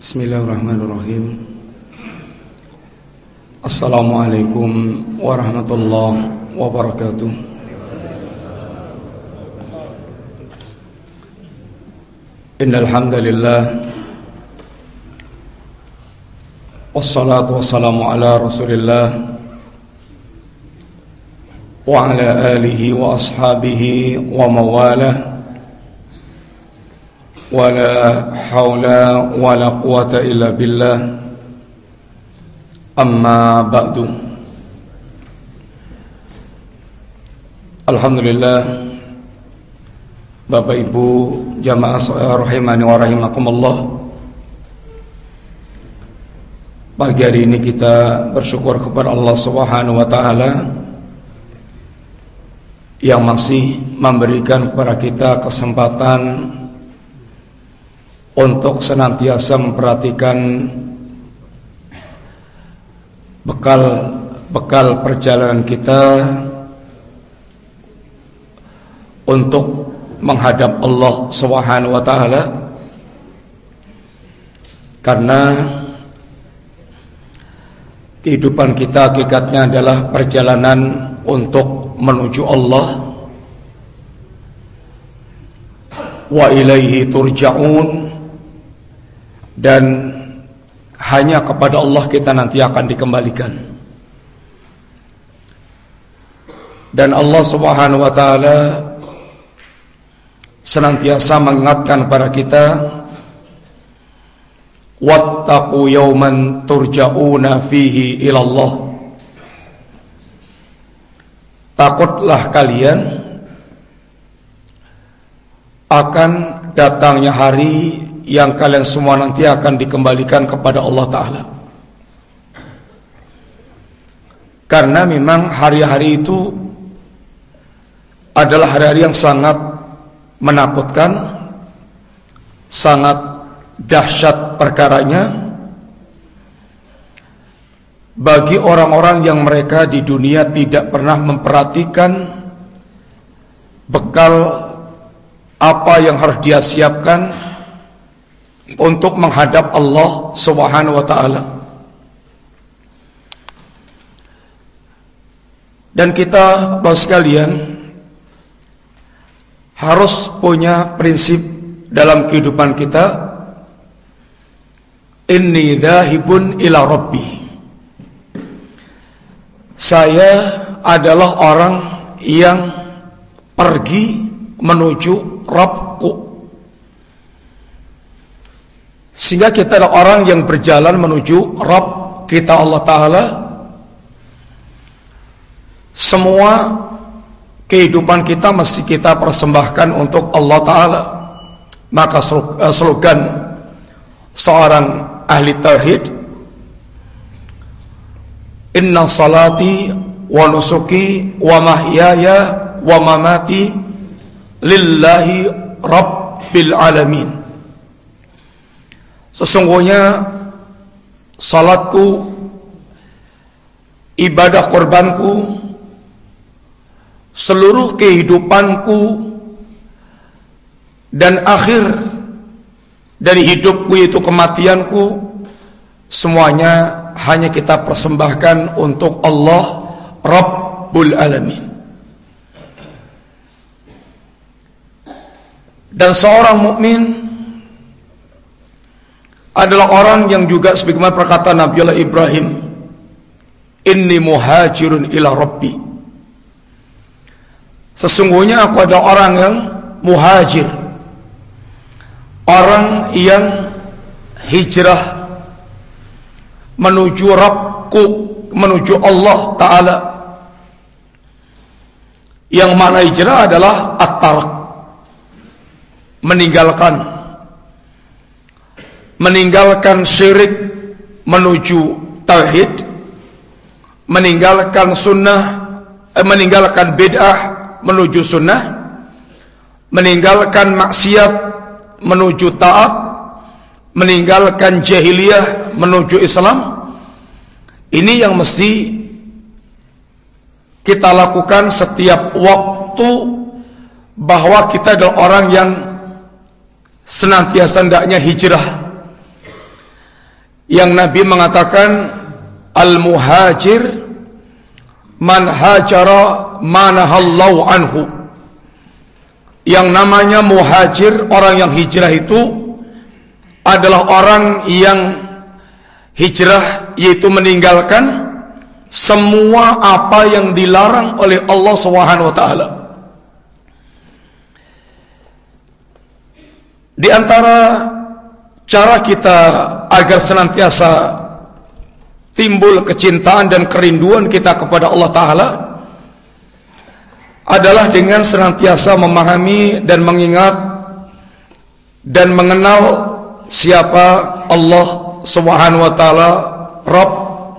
Bismillahirrahmanirrahim Assalamualaikum warahmatullahi wabarakatuh Innal hamdalillah Wassalatu wassalamu ala Rasulillah wa ala alihi wa ashabihi wa mawalah ولا حول ولا قوة إلا بالله أما بعد Alhamdulillah Bapak Ibu jamaah rahimani wa rahimakumullah Pagi hari ini kita bersyukur kepada Allah Subhanahu wa taala yang masih memberikan kepada kita kesempatan untuk senantiasa memperhatikan bekal bekal perjalanan kita. Untuk menghadap Allah Subhanahu wa taala. Karena kehidupan kita hakikatnya adalah perjalanan untuk menuju Allah. Wa ilaihi turja'un dan hanya kepada Allah kita nanti akan dikembalikan. Dan Allah Subhanahu wa taala senantiasa mengingatkan kepada kita wattaqu yawman turja'una fihi ila Allah. Takutlah kalian akan datangnya hari yang kalian semua nanti akan dikembalikan kepada Allah Ta'ala. Karena memang hari-hari itu adalah hari-hari yang sangat menakutkan Sangat dahsyat perkaranya Bagi orang-orang yang mereka di dunia tidak pernah memperhatikan Bekal apa yang harus dia siapkan untuk menghadap Allah Subhanahu wa taala. Dan kita Bapak sekalian harus punya prinsip dalam kehidupan kita Inni dahibun ila rabbi Saya adalah orang yang pergi menuju Rabbku sehingga kita adalah orang yang berjalan menuju Rabb kita Allah Ta'ala. Semua kehidupan kita mesti kita persembahkan untuk Allah Ta'ala. Maka eh, slogan seorang ahli tauhid Inna salati wa nusuki wa mahyaya wa mamati lillahi rabbil alamin Sesungguhnya salatku ibadah korbanku seluruh kehidupanku dan akhir dari hidupku yaitu kematianku semuanya hanya kita persembahkan untuk Allah Rabbul Alamin. Dan seorang mukmin adalah orang yang juga sebagaimana perkataan Nabi Allah Ibrahim inni muhajirun ila rabbi. Sesungguhnya aku adalah orang yang muhajir. Orang yang hijrah menuju Rabbku menuju Allah Ta'ala. Yang mana hijrah adalah at-tarq meninggalkan meninggalkan syirik menuju tauhid, meninggalkan sunnah, eh, meninggalkan bid'ah menuju sunnah, meninggalkan maksiat menuju taat, meninggalkan jahiliyah menuju Islam. Ini yang mesti kita lakukan setiap waktu bahwa kita adalah orang yang senantiasa hendaknya hijrah yang Nabi mengatakan al-muhajir man hajara manahallahu anhu. Yang namanya muhajir orang yang hijrah itu adalah orang yang hijrah yaitu meninggalkan semua apa yang dilarang oleh Allah Subhanahu wa taala. Di antara cara kita agar senantiasa timbul kecintaan dan kerinduan kita kepada Allah Ta'ala adalah dengan senantiasa memahami dan mengingat dan mengenal siapa Allah Subhanahu wa taala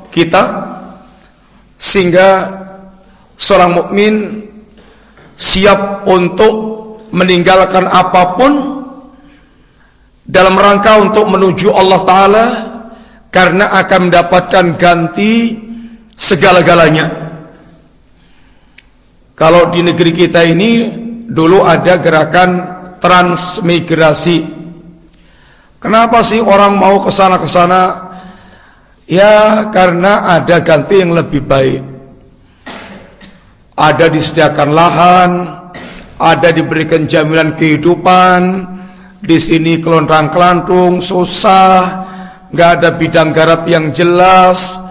kita sehingga seorang mukmin siap untuk meninggalkan apa pun dalam rangka untuk menuju Allah taala karena akan mendapatkan ganti segala-galanya. Kalau di negeri kita ini dulu ada gerakan transmigrasi. Kenapa sih orang mau ke sana ke sana? Ya, karena ada ganti yang lebih baik. Ada disediakan lahan, ada diberikan jaminan kehidupan. Di sini kelontang-kelantung susah, nggak ada bidang garap yang jelas,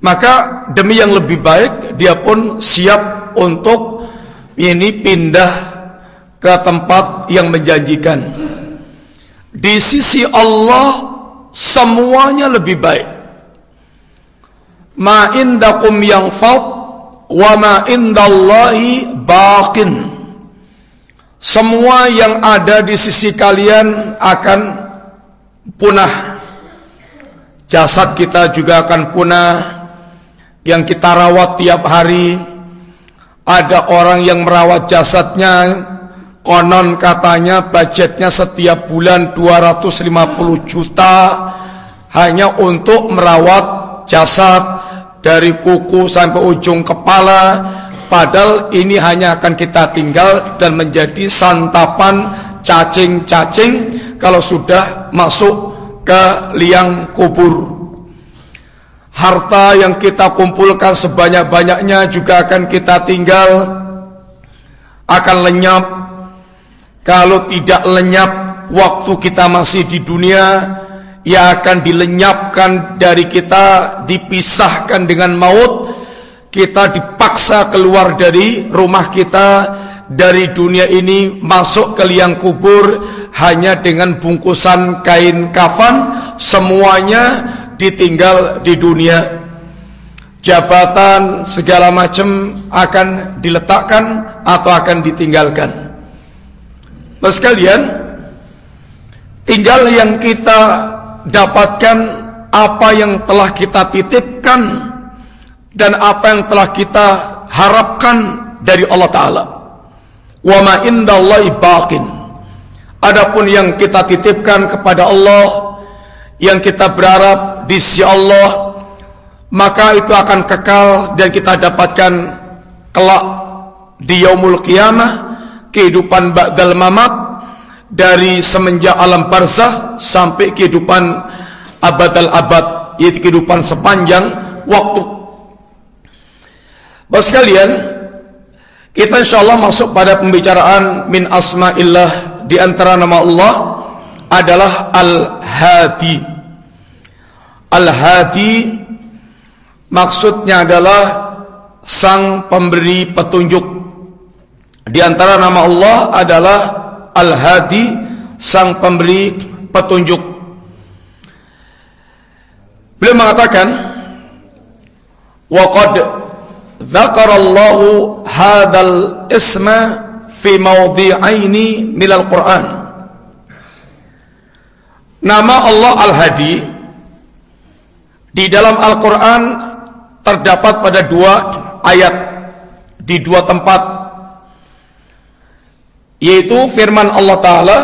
maka demi yang lebih baik dia pun siap untuk ini pindah ke tempat yang menjanjikan. Di sisi Allah semuanya lebih baik. Ma indakum yang fad wa ma indallahi baqin. Semua yang ada di sisi kalian akan punah Jasad kita juga akan punah yang kita rawat tiap hari. Ada orang yang merawat jasadnya konon katanya budgetnya setiap bulan 250 juta hanya untuk merawat jasad dari kuku sampai ujung kepala padahal ini hanya akan kita tinggal dan menjadi santapan cacing-cacing kalau sudah masuk ke liang kubur. Harta yang kita kumpulkan sebanyak-banyaknya juga akan kita tinggal akan lenyap. Kalau tidak lenyap waktu kita masih di dunia, ia akan dilenyapkan dari kita, dipisahkan dengan maut. Kita dipaksa keluar dari rumah kita dari dunia ini masuk ke liang kubur hanya dengan bungkusan kain kafan. Semuanya ditinggal di dunia. Jabatan segala macam akan diletakkan atau akan ditinggalkan. Mas kalian tinggal yang kita dapatkan apa yang telah kita titipkan dan apa yang telah kita harapkan dari Allah Ta'ala wa ma indallahi baqin adapun yang kita titipkan kepada Allah yang kita berharap di sisi Allah maka itu akan kekal dan kita dapatkan kelak di yaumul qiyamah kehidupan ba'dal mamat dari semenjak alam barzah sampai kehidupan abadal abad yaitu kehidupan sepanjang waktu. Bapak sekalian, kita insyaallah masuk pada pembicaraan min asma'illah di antara nama Allah adalah Al-Hadi. Al-Hadi maksudnya adalah sang pemberi petunjuk. Di antara nama Allah adalah Al-Hadi, sang pemberi petunjuk. Beliau mengatakan, "Wa Zakarallahu hadal isma fi mawdi'aini minal Qur'an. Nama Allah Al-Hadi di dalam Al-Qur'an terdapat pada dua ayat di dua tempat yaitu firman Allah taala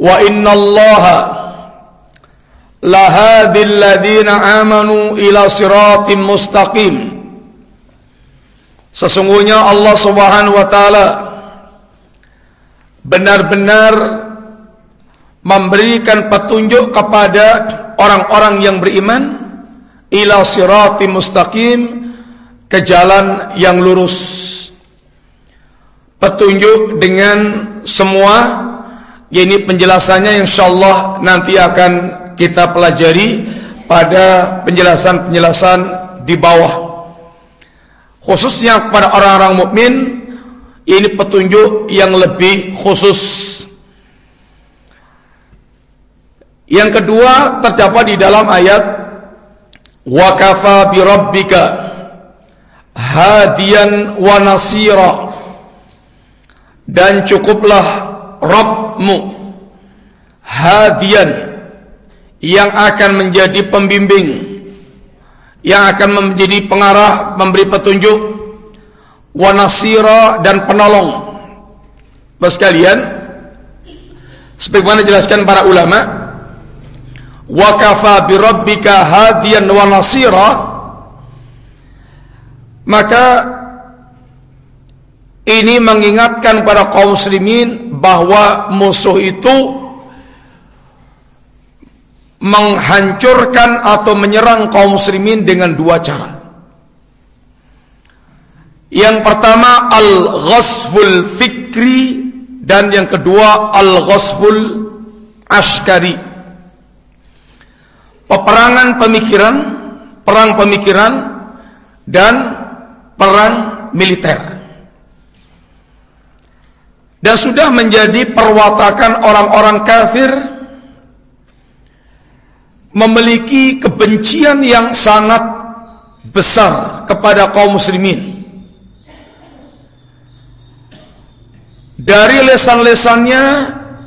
wa innallaha lahadil ladina amanu ila siratim mustaqim Sesungguhnya Allah Subhanahu wa taala benar-benar memberikan petunjuk kepada orang-orang yang beriman ila sirati mustaqim ke jalan yang lurus. Petunjuk dengan semua ini penjelasannya insyaallah nanti akan kita pelajari pada penjelasan-penjelasan di bawah khususnya kepada orang-orang mukmin ini petunjuk yang lebih khusus. Yang kedua terdapat di dalam ayat wa kafa bi rabbika hadiyan wa nasira. Dan cukuplah Rabbmu hadian yang akan menjadi pembimbing yang akan menjadi pengarah memberi petunjuk wa nasira dan penolong. Bapak sekalian sebagaimana jelaskan para ulama wa kafa bi rabbika hadiyan wa nasira maka ini mengingatkan para kaum muslimin bahwa musuh itu menghancurkan atau menyerang kaum muslimin dengan dua cara. Yang pertama al-ghasful fikri dan yang kedua al-ghasful askari. Peperangan pemikiran, perang pemikiran dan perang militer dan sudah menjadi perwatakan orang-orang kafir memiliki kebencian yang sangat besar kepada kaum muslimin. Dari lesan-lesannya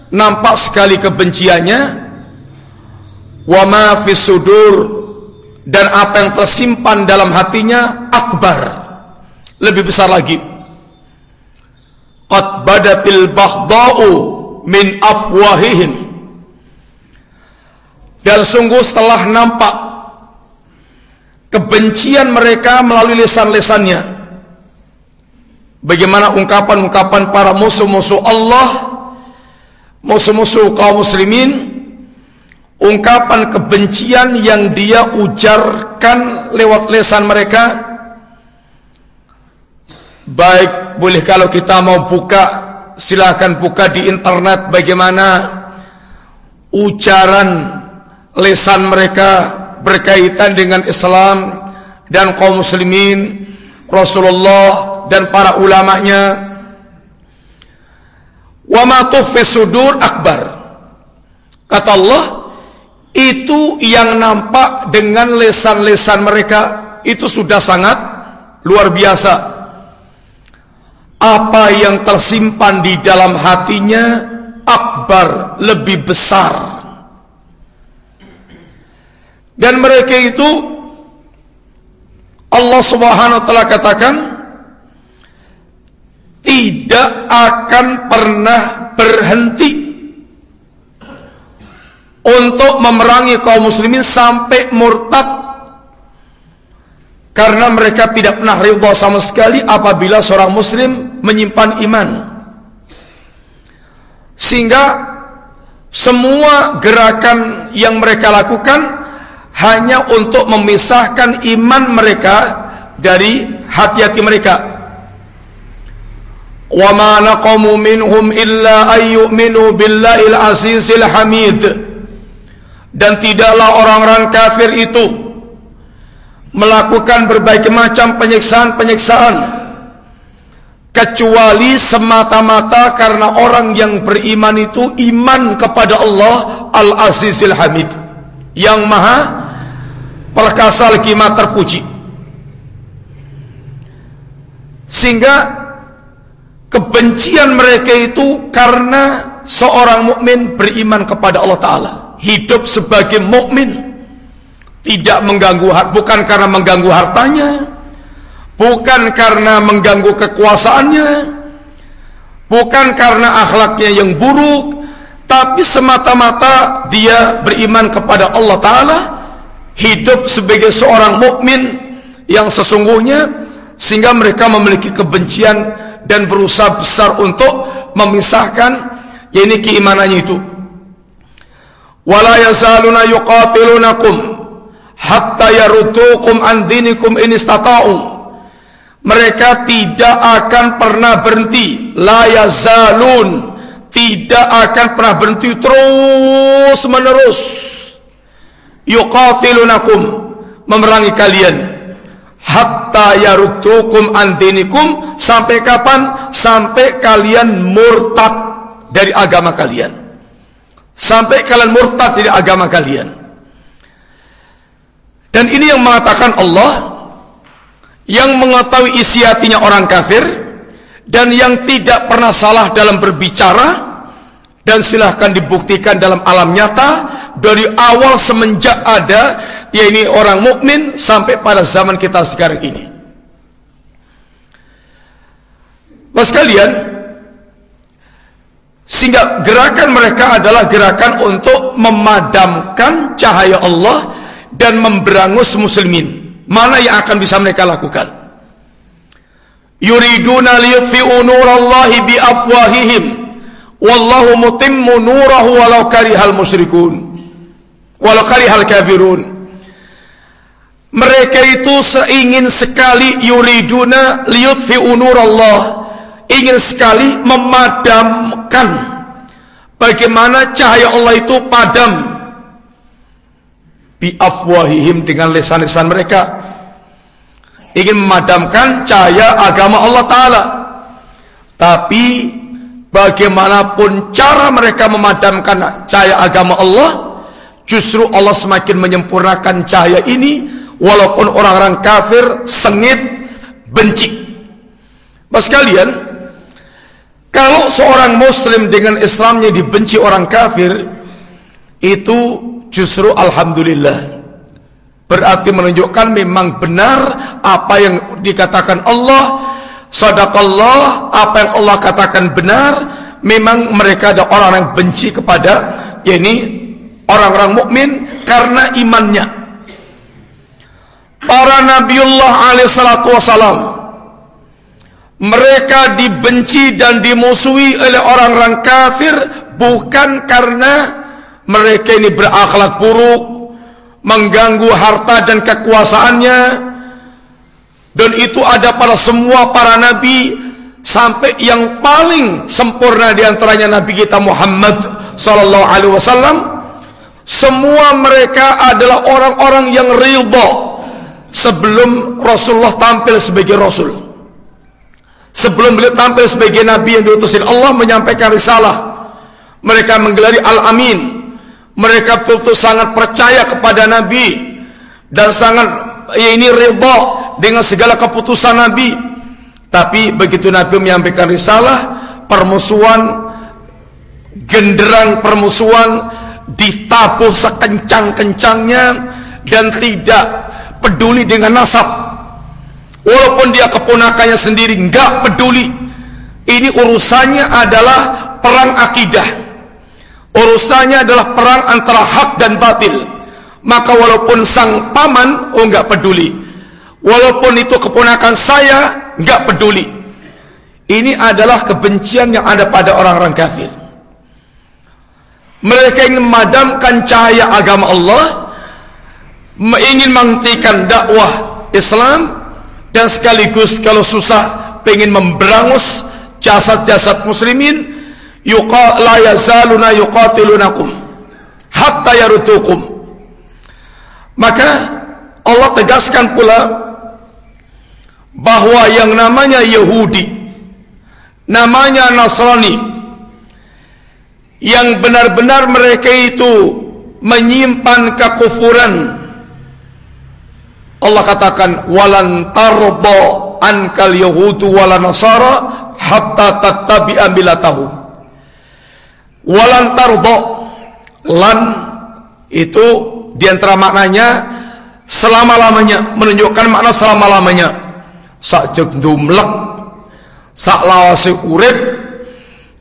nampak sekali kebenciannya. Wa ma sudur. Dan apa yang tersimpan dalam hatinya akbar. Lebih besar lagi. Qad badatil min afwahihim dan sungguh setelah nampak kebencian mereka melalui lisan-lisannya bagaimana ungkapan-ungkapan para musuh-musuh Allah musuh-musuh kaum muslimin ungkapan kebencian yang dia ujarkan lewat lisan mereka. Baik, boleh kalau kita mau buka, silakan buka di internet bagaimana ucaran lesan mereka berkaitan dengan Islam dan kaum muslimin, Rasulullah dan para ulamanya. Wa ma sudur akbar. Kata Allah, itu yang nampak dengan lesan-lesan mereka itu sudah sangat luar biasa apa yang tersimpan di dalam hatinya akbar lebih besar dan mereka itu Allah Subhanahu wa taala katakan tidak akan pernah berhenti untuk memerangi kaum muslimin sampai murtad karena mereka tidak pernah ridha sama sekali apabila seorang muslim menyimpan iman. Sehingga semua gerakan yang mereka lakukan hanya untuk memisahkan iman mereka dari hati-hati mereka. Wa ma naqamu minhum illa ayyuminu billahil azizil hamid. Dan tidaklah orang-orang kafir itu melakukan berbagai macam penyiksaan-penyiksaan kecuali semata-mata karena orang yang beriman itu iman kepada Allah Al-Azizil Hamid yang maha perkasa lagi maha terpuji sehingga kebencian mereka itu karena seorang mukmin beriman kepada Allah Taala. Hidup sebagai mukmin. Tidak mengganggu bukan karena mengganggu hartanya bukan karena mengganggu kekuasaannya bukan karena akhlaknya yang buruk tapi semata-mata dia beriman kepada Allah taala hidup sebagai seorang mukmin yang sesungguhnya sehingga mereka memiliki kebencian dan berusaha besar untuk memisahkan yakni keimanannya itu. Wala yazaluna yuqatilunakum hatta yaruddukum an dinikum in istata'u. Mereka tidak akan pernah berhenti. La yazalun tidak akan pernah berhenti terus menerus yuqatilunakum. Memerangi kalian. Hatta yaruddukum an dinikum. Sampai kapan? Sampai kalian murtad dari agama kalian. Sampai kalian murtad dari agama kalian. Dan ini yang mengatakan Allah yang mengetahui isi hatinya orang kafir dan yang tidak pernah salah dalam berbicara dan silahkan dibuktikan dalam alam nyata dari awal semenjak ada yaitu orang mukmin sampai pada zaman kita sekarang ini. Mas kalian sehingga gerakan mereka adalah gerakan untuk memadamkan cahaya Allah dan memberangus muslimin. Mana yang akan bisa mereka lakukan? Yuriduna liyutfi'u nurallahi bi afwahihim wallahu mutimmu nurahu walau karihal musyrikun walau karihal kafirun. Mereka itu seingin sekali yuriduna liyutfi'u nurallah. Ingin sekali memadamkan bagaimana cahaya Allah itu padam. Bi afwahihim dengan lisan-lisan mereka. Ingin memadamkan cahaya agama Allah Ta'ala. Tapi bagaimanapun cara mereka memadamkan cahaya agama Allah justru Allah semakin menyempurnakan cahaya ini walaupun orang-orang kafir sengit benci. Mas kalian kalau seorang muslim dengan Islamnya dibenci orang kafir itu justru Alhamdulillah. Berarti menunjukkan memang benar apa yang dikatakan Allah, sadaqallah, apa yang Allah katakan benar, memang mereka ada orang yang benci kepada yakni orang-orang mukmin karena imannya. Para Nabiullah alaihissalatu wassalam mereka dibenci dan dimusuhi oleh orang-orang kafir bukan karena mereka ini berakhlak buruk mengganggu harta dan kekuasaannya dan itu ada pada semua para nabi sampai yang paling sempurna di antaranya nabi kita Muhammad sallallahu alaihi wasallam semua mereka adalah orang-orang yang ridha sebelum Rasulullah tampil sebagai rasul. Sebelum beliau tampil sebagai nabi yang diutus Allah menyampaikan risalah. Mereka menggelari al-amin. Mereka betul-betul sangat percaya kepada Nabi. Dan sangat ya ini ridha dengan segala keputusan Nabi. Tapi begitu Nabi menyampaikan risalah, permusuhan genderang permusuhan ditabuh sekencang-kencangnya dan tidak peduli dengan nasab. Walaupun dia keponakannya sendiri enggak peduli. Ini urusannya adalah perang akidah. Urusannya adalah perang antara hak dan batil. Maka walaupun sang paman, oh enggak peduli. Walaupun itu keponakan saya, enggak peduli. Ini adalah kebencian yang ada pada orang-orang kafir. Mereka ingin memadamkan cahaya agama Allah, ingin menghentikan dakwah Islam, dan sekaligus kalau susah, ingin memberangus jasad-jasad muslimin, yuqa la yazaluna yuqatilunakum hatta yarutukum. Maka Allah tegaskan pula bahwa yang namanya Yahudi namanya Nasrani yang benar-benar mereka itu menyimpan kekufuran. Allah katakan walan tarda ankal yahudu wala nasara hatta tattabi'a milatahum. Walan tardo lan itu di antara maknanya selama-lamanya menunjukkan makna selama-lamanya. Sak jek dumlek sak lawase urip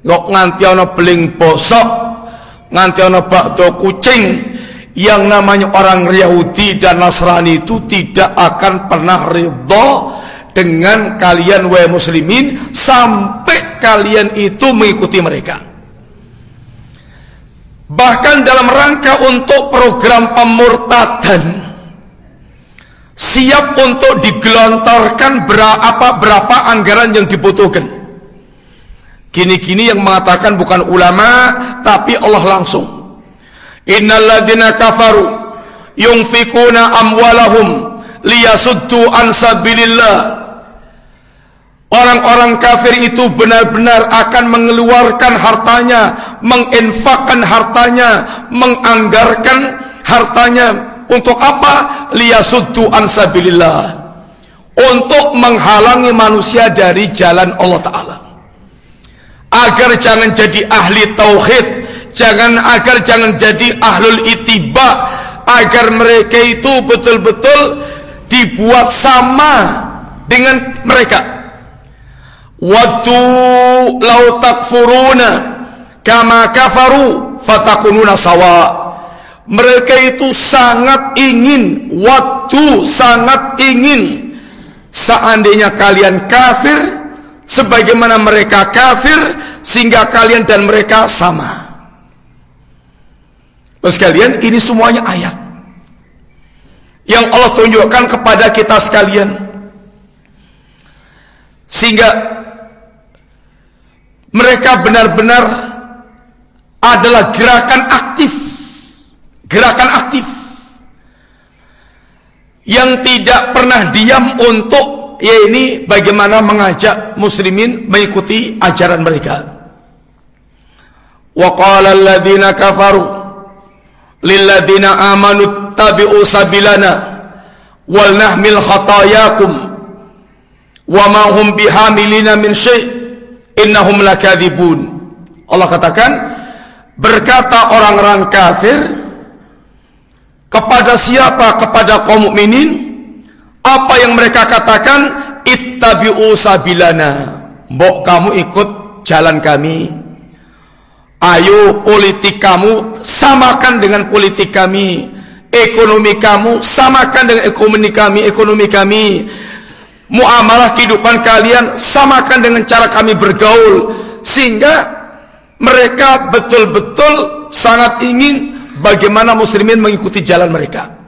kok nganti ana beling bosok nganti ana bakdo kucing yang namanya orang Yahudi dan Nasrani itu tidak akan pernah ridho dengan kalian wahai muslimin sampai kalian itu mengikuti mereka bahkan dalam rangka untuk program pemurtadan siap untuk digelontorkan berapa berapa anggaran yang dibutuhkan. Kini-kini yang mengatakan bukan ulama tapi Allah langsung. Innalladzina kafaru yunfikuna amwalahum liyasuddu an sabilillah. Orang-orang kafir itu benar-benar akan mengeluarkan hartanya, menginfakkan hartanya, menganggarkan hartanya untuk apa? Liyasuddu ansabilillah. Untuk menghalangi manusia dari jalan Allah Ta'ala. Agar jangan jadi ahli tauhid. Jangan agar jangan jadi ahlul itiba. Agar mereka itu betul-betul dibuat sama dengan mereka. Waddu lau takfuruna kama kafaru fatakununa sawa' Mereka itu sangat ingin waktu sangat ingin seandainya kalian kafir sebagaimana mereka kafir sehingga kalian dan mereka sama. Terus kalian ini semuanya ayat. Yang Allah tunjukkan kepada kita sekalian. Sehingga mereka benar-benar adalah gerakan aktif. Gerakan aktif. Yang tidak pernah diam untuk ya ini bagaimana mengajak muslimin mengikuti ajaran mereka. Wa qala alladziina kafaru lil ladziina amanu tabi'u sabilana wal nahmil khatayakum wa ma hum bihamilina min syai' innahum lakadzibun. Allah katakan berkata orang-orang kafir kepada siapa? Kepada kaum mukminin. Apa yang mereka katakan? Ittabi'u sabilana. Mbok kamu ikut jalan kami. Ayo politik kamu samakan dengan politik kami. Ekonomi kamu samakan dengan ekonomi kami, ekonomi kami. Muamalah kehidupan kalian samakan dengan cara kami bergaul sehingga mereka betul-betul sangat ingin bagaimana muslimin mengikuti jalan mereka.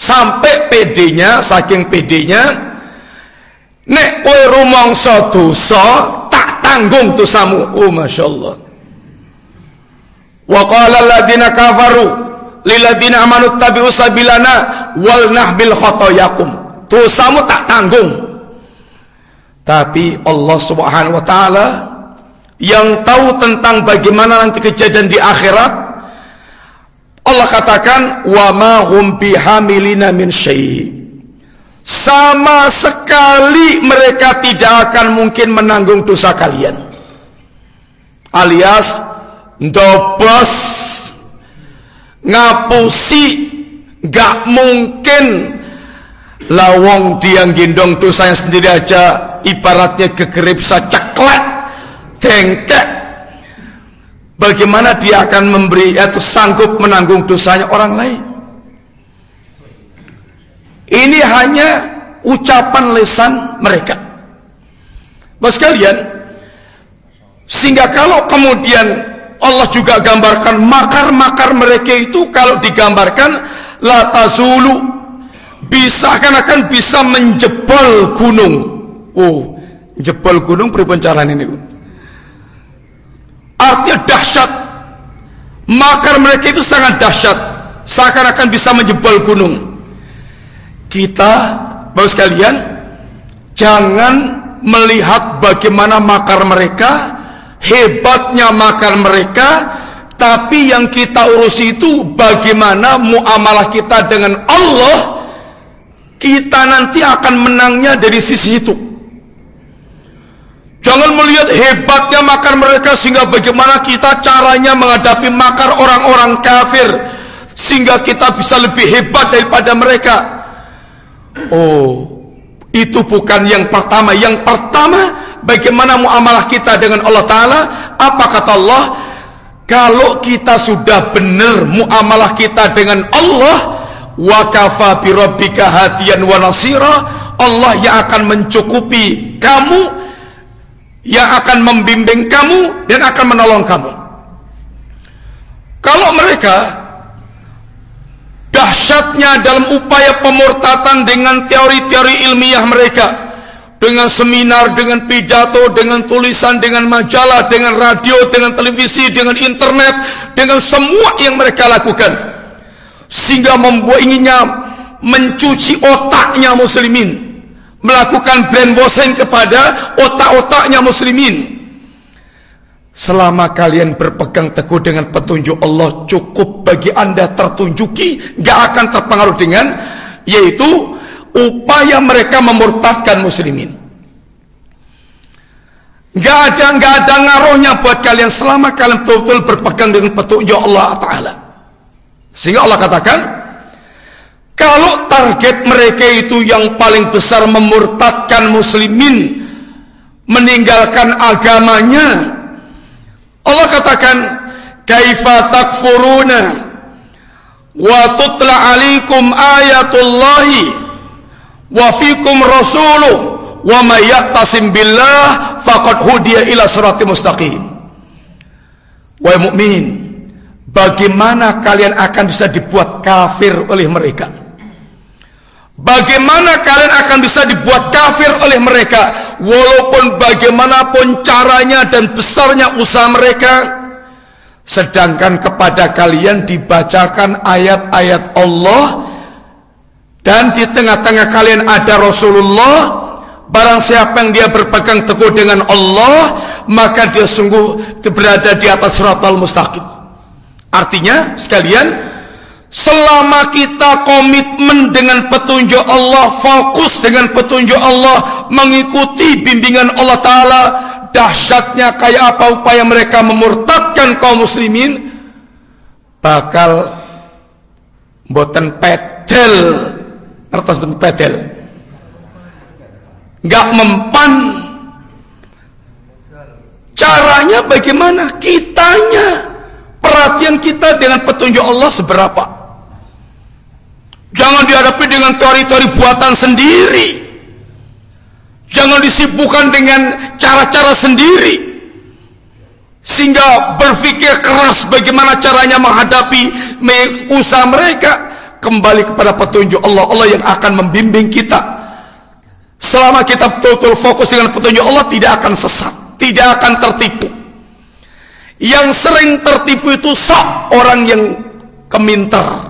Sampai PD-nya, saking PD-nya, nek kowe rumangsa dosa, tak tanggung dosamu. Oh Masya Allah. Wa qala alladziina kafaru lil ladziina amanu tabi'u sabilana wal nahbil khotoyakum. Dosamu tak tanggung. Tapi Allah Subhanahu wa taala yang tahu tentang bagaimana nanti kejadian di akhirat Allah katakan wa ma hum bihamilina min syai. Sama sekali mereka tidak akan mungkin menanggung dosa kalian. Alias dobos ngapusi gak mungkin lawong diang gendong dosanya sendiri aja ibaratnya kegerip ceklat tengkek Bagaimana dia akan memberi atau sanggup menanggung dosanya orang lain? Ini hanya ucapan lesan mereka. Bos kalian, sehingga kalau kemudian Allah juga gambarkan makar-makar mereka itu kalau digambarkan la tazulu bisa akan akan bisa menjebol gunung. Oh, jebol gunung perpencaran ini. Artinya dahsyat. Makar mereka itu sangat dahsyat. Seakan-akan bisa menjebol gunung. Kita, bapak sekalian, jangan melihat bagaimana makar mereka, hebatnya makar mereka, tapi yang kita urus itu bagaimana muamalah kita dengan Allah, kita nanti akan menangnya dari sisi itu. Jangan melihat hebatnya makar mereka sehingga bagaimana kita caranya menghadapi makar orang-orang kafir sehingga kita bisa lebih hebat daripada mereka. Oh, itu bukan yang pertama. Yang pertama, bagaimana muamalah kita dengan Allah Taala? Apa kata Allah? Kalau kita sudah benar muamalah kita dengan Allah, wa kafa bi rabbika wa nasira, Allah yang akan mencukupi kamu yang akan membimbing kamu dan akan menolong kamu. kalau mereka dahsyatnya dalam upaya pemurtatan dengan teori-teori ilmiah mereka dengan seminar, dengan pidato, dengan tulisan, dengan majalah, dengan radio, dengan televisi, dengan internet, dengan semua yang mereka lakukan sehingga membuat inginnya mencuci otaknya muslimin melakukan brainwashing kepada otak-otaknya muslimin Selama kalian berpegang teguh dengan petunjuk Allah cukup bagi anda tertunjuki, gak akan terpengaruh dengan yaitu upaya mereka memurtadkan muslimin. Gak ada gak ada ngaruhnya buat kalian selama kalian betul-betul berpegang dengan petunjuk Allah Taala. Sehingga Allah katakan, kalau target mereka itu yang paling besar memurtadkan muslimin, meninggalkan agamanya, Allah katakan kaifa takfuruna? Wa tutla alaikum ayatullahi wa fikum rasuluh wa may ya'tasim billah faqad hudiya ila siratal mustaqim. Wa mukmin bagaimana kalian akan bisa dibuat kafir oleh mereka Bagaimana kalian akan bisa dibuat kafir oleh mereka? Walaupun bagaimanapun caranya dan besarnya usaha mereka sedangkan kepada kalian dibacakan ayat-ayat Allah dan di tengah-tengah kalian ada Rasulullah barang siapa yang dia berpegang teguh dengan Allah maka dia sungguh berada di atas suratul mustaqim. Artinya sekalian Selama kita komitmen dengan petunjuk Allah, fokus dengan petunjuk Allah, mengikuti bimbingan Allah Ta'ala, dahsyatnya kayak apa upaya mereka memurtadkan kaum muslimin, bakal boten pedel, ngertos boten pedel, nggak mempan. Caranya bagaimana? Kitanya, perhatian kita dengan petunjuk Allah seberapa? Jangan dihadapi dengan teori-teori buatan sendiri. Jangan disibukkan dengan cara-cara sendiri. Sehingga berpikir keras bagaimana caranya menghadapi usaha mereka. Kembali kepada petunjuk Allah. Allah yang akan membimbing kita. Selama kita betul-betul fokus dengan petunjuk Allah tidak akan sesat. Tidak akan tertipu. Yang sering tertipu itu sok orang yang kemintar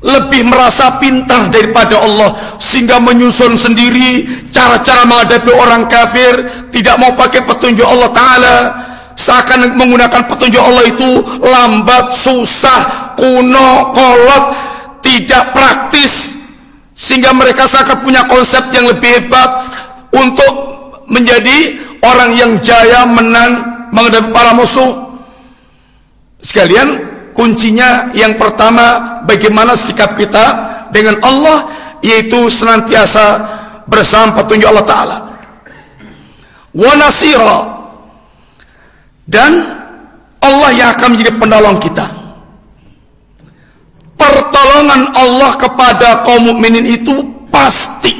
lebih merasa pintar daripada Allah sehingga menyusun sendiri cara-cara menghadapi orang kafir tidak mau pakai petunjuk Allah Ta'ala seakan menggunakan petunjuk Allah itu lambat, susah, kuno, kolot tidak praktis sehingga mereka seakan punya konsep yang lebih hebat untuk menjadi orang yang jaya menang menghadapi para musuh. Sekalian kuncinya yang pertama bagaimana sikap kita dengan Allah yaitu senantiasa bersama petunjuk Allah taala. Wa nasira dan Allah yang akan menjadi penolong kita. Pertolongan Allah kepada kaum mukminin itu pasti.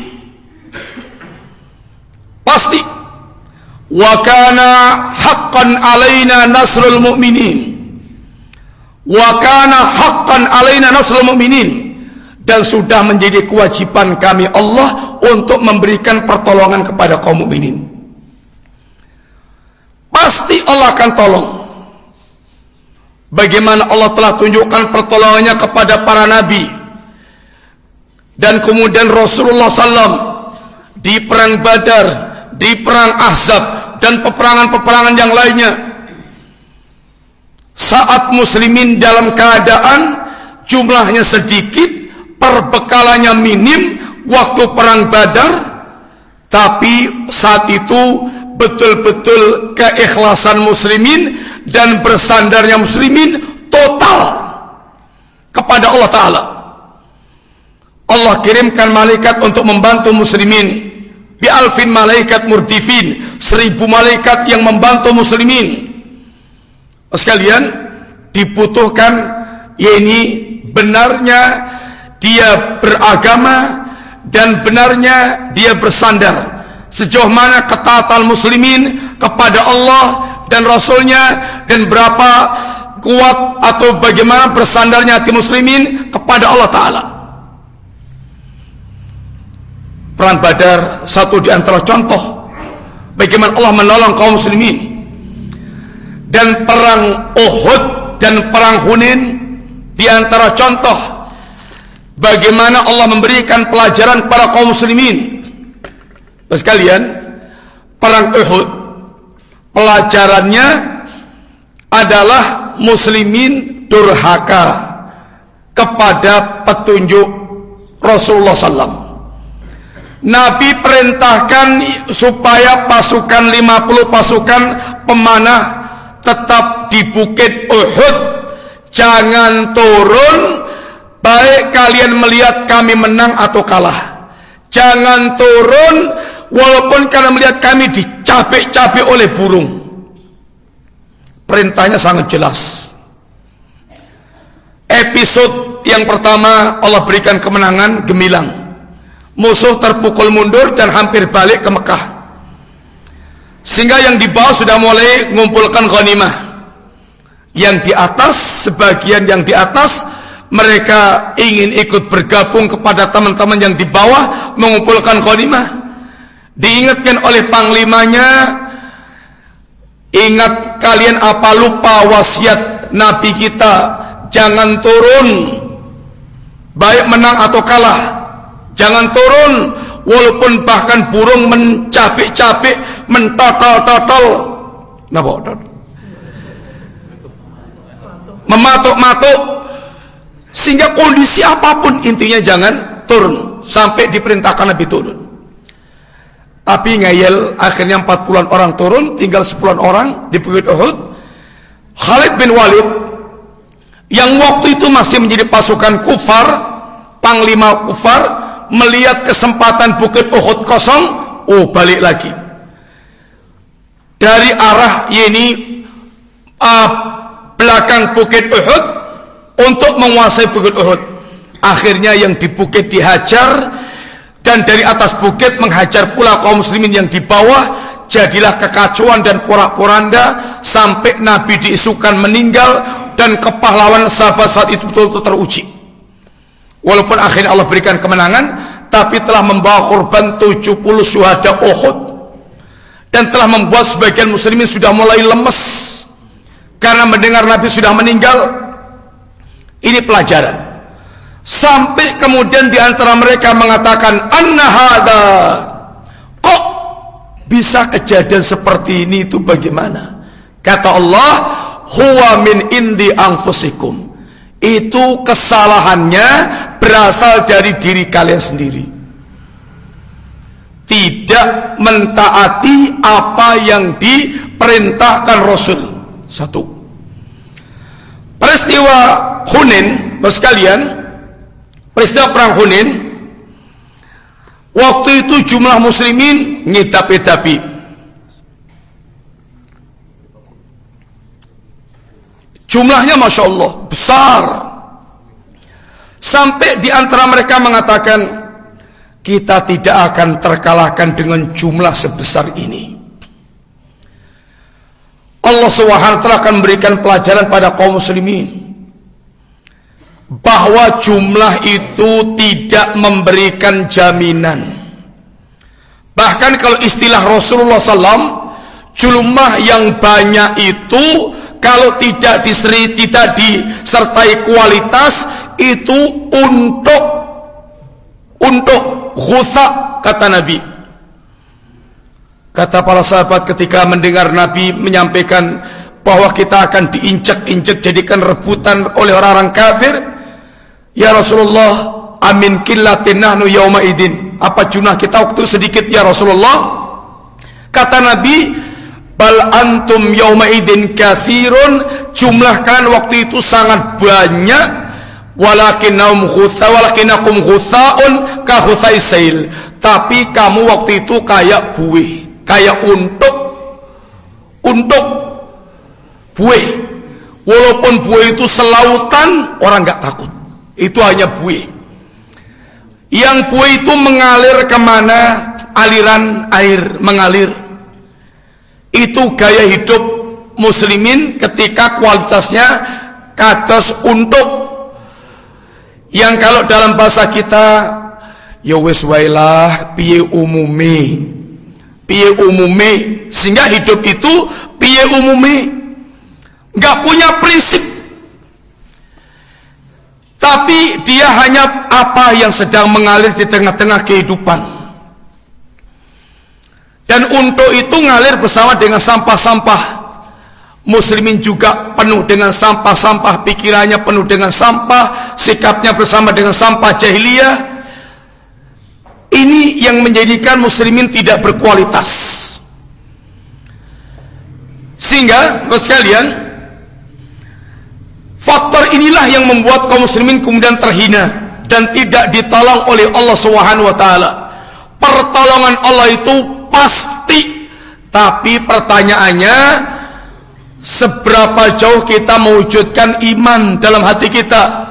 Pasti. Wa kana haqqan alaina nasrul mu'minin wa kana haqqan alaina nasrul mu'minin dan sudah menjadi kewajiban kami Allah untuk memberikan pertolongan kepada kaum mukminin. Pasti Allah akan tolong. Bagaimana Allah telah tunjukkan pertolongannya kepada para nabi dan kemudian Rasulullah SAW di perang Badar, di perang Ahzab dan peperangan-peperangan yang lainnya saat muslimin dalam keadaan jumlahnya sedikit, perbekalannya minim waktu perang Badar, tapi saat itu betul-betul keikhlasan muslimin dan bersandarnya muslimin total kepada Allah taala. Allah kirimkan malaikat untuk membantu muslimin. Bi alfin malaikat murdifin, seribu malaikat yang membantu muslimin sekalian dibutuhkan yakni benarnya dia beragama dan benarnya dia bersandar sejauh mana ketaatan muslimin kepada Allah dan Rasulnya dan berapa kuat atau bagaimana bersandarnya hati muslimin kepada Allah Ta'ala. Perang Badar satu di antara contoh bagaimana Allah menolong kaum muslimin. Dan perang Uhud dan perang Hunin di antara contoh bagaimana Allah memberikan pelajaran kepada kaum muslimin. Sekalian, perang Uhud pelajarannya adalah muslimin durhaka kepada petunjuk Rasulullah SAW. Nabi perintahkan supaya pasukan 50 pasukan pemanah tetap di bukit Uhud. Jangan turun baik kalian melihat kami menang atau kalah. Jangan turun walaupun kalian melihat kami dicapek-capek oleh burung. Perintahnya sangat jelas. Episode yang pertama Allah berikan kemenangan gemilang. Musuh terpukul mundur dan hampir balik ke Mekah. Sehingga yang di bawah sudah mulai mengumpulkan ghanimah. Yang di atas, sebagian yang di atas mereka ingin ikut bergabung kepada teman-teman yang di bawah mengumpulkan ghanimah. Diingatkan oleh panglimanya Ingat kalian apa lupa wasiat Nabi kita Jangan turun Baik menang atau kalah Jangan turun Walaupun bahkan burung mencapik-capik Mentotol-totol Kenapa? Mematuk-matuk Sehingga kondisi apa pun Intinya jangan turun Sampai diperintahkan Nabi turun tapi ngayel akhirnya 40-an orang turun, tinggal 10-an orang di Bukit Uhud. Khalid bin Walid yang waktu itu masih menjadi pasukan kufar, panglima kufar, melihat kesempatan Bukit Uhud kosong, oh balik lagi. Dari arah ini uh, belakang Bukit Uhud untuk menguasai Bukit Uhud. Akhirnya yang di bukit dihajar, dan dari atas bukit menghajar pula kaum muslimin yang di bawah jadilah kekacauan dan porak-poranda sampai Nabi diisukan meninggal dan kepahlawanan sahabat saat itu betul-betul teruji walaupun akhirnya Allah berikan kemenangan tapi telah membawa korban 70 syuhada Uhud dan telah membuat sebagian muslimin sudah mulai lemes karena mendengar Nabi sudah meninggal ini pelajaran Sampai kemudian di antara mereka mengatakan anna. Kok bisa kejadian seperti ini itu bagaimana? Kata Allah, huwa min indi anfusikum. Itu kesalahannya berasal dari diri kalian sendiri. Tidak mentaati apa yang diperintahkan Rasul. Satu. Peristiwa Hunin, sekalian, peristiwa perang Hunin waktu itu jumlah muslimin ngidapi-dapi jumlahnya Masya Allah besar sampai di antara mereka mengatakan kita tidak akan terkalahkan dengan jumlah sebesar ini Allah SWT akan memberikan pelajaran pada kaum muslimin bahwa jumlah itu tidak memberikan jaminan. Bahkan kalau istilah Rasulullah SAW, jumlah yang banyak itu kalau tidak diseri, tidak disertai kualitas itu untuk untuk khusa kata Nabi. Kata para sahabat ketika mendengar Nabi menyampaikan bahwa kita akan diinjak-injak jadikan rebutan oleh orang-orang kafir, Ya Rasulullah, amin killatin nahnu yauma idin. Apa jumlah kita waktu sedikit ya Rasulullah? Kata Nabi, bal antum yauma idin kathirun. Jumlah kalian waktu itu sangat banyak. Walakinnakum khutha walakinakum khuthaun ka sail. Tapi kamu waktu itu kayak buih, kayak untuk untuk buih. Walaupun buih itu selautan, orang nggak takut. Itu hanya buih. Yang buih itu mengalir ke mana aliran air mengalir. Itu gaya hidup muslimin ketika kualitasnya kados untuk yang kalau dalam bahasa kita ya wis wailah piye umume piye umume sehingga hidup itu piye umume nggak punya prinsip. Tapi dia hanya apa yang sedang mengalir di tengah-tengah kehidupan. Dan untuk itu ngalir bersama dengan sampah-sampah. Muslimin juga penuh dengan sampah-sampah, pikirannya penuh dengan sampah, sikapnya bersama dengan sampah jahiliyah. Ini yang menjadikan muslimin tidak berkualitas. Sehingga, Bapak sekalian, faktor inilah yang membuat kaum muslimin kemudian terhina dan tidak ditolong oleh Allah Subhanahu wa taala. Pertolongan Allah itu pasti. Tapi pertanyaannya seberapa jauh kita mewujudkan iman dalam hati kita?